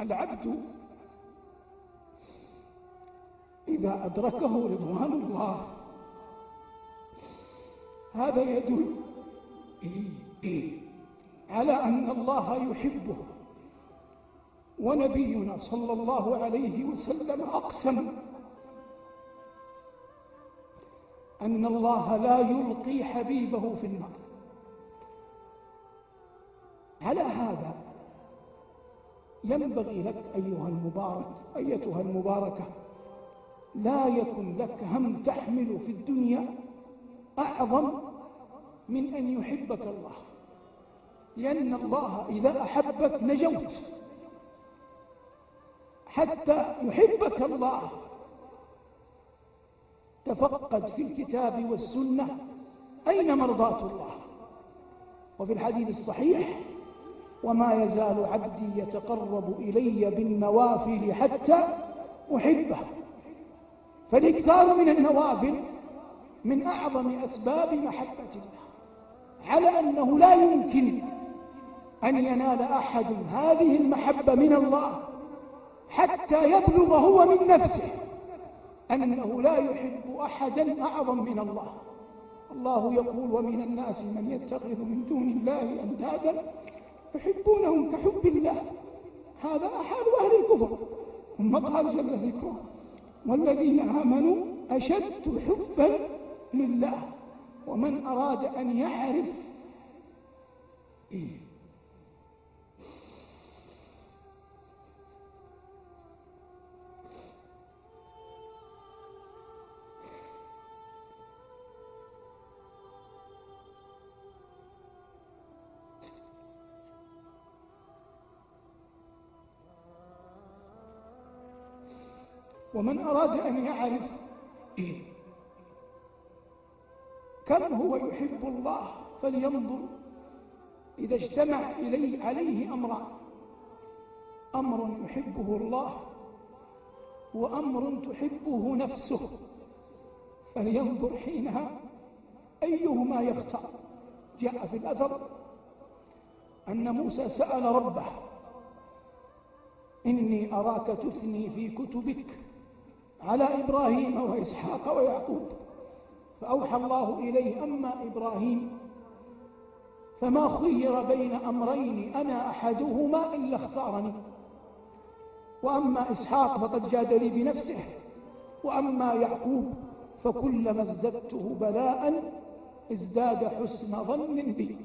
العبد إذا أدركه رضوان الله هذا يدل على أن الله يحبه. ونبينا صلى الله عليه وسلم أقسم أن الله لا يلقي حبيبه في النار. على هذا ينبغي لك أيها المبارك أيتها المباركة لا يكن لك هم تحمل في الدنيا أعظم من أن يحبك الله. لأن الله إذا أحبك نجوت. حتى يحبك الله. تفقد في الكتاب والسنة أين مرضاة الله؟ وفي الحديث الصحيح وما يزال عبدي يتقرب إلي بالنوافل حتى أحبه. فالإكثار من النوافل من أعظم أسباب محبة الله على أنه لا يمكن أن ينال أحد هذه المحبة من الله حتى يبلغ هو من نفسه أنه لا يحب أحدا أعظم من الله. الله يقول ومن الناس من يتخذ من دون الله أندادا يحبونهم كحب الله. هذا حال أهل الكفر. ثم قال جل ذكره. والذين آمنوا أشد حبا لله. ومن أراد أن يعرف إيه؟ ومن أراد أن يعرف كم هو يحب الله فلينظر. إذا اجتمع إليه عليه أمران أمر يحبه الله وأمر تحبه نفسه فلينظر حينها أيهما يختار جاء في الأثر أن موسى سأل ربه إني أراك تثني في كتبك. على إبراهيم وإسحاق ويعقوب. فأوحى الله إليه أما إبراهيم فما خير بين أمرين أنا أحدهما إلا اختارني. وأما إسحاق فقد جاد لي بنفسه وأما يعقوب فكلما ازددته بلاء ازداد حسن ظن بي.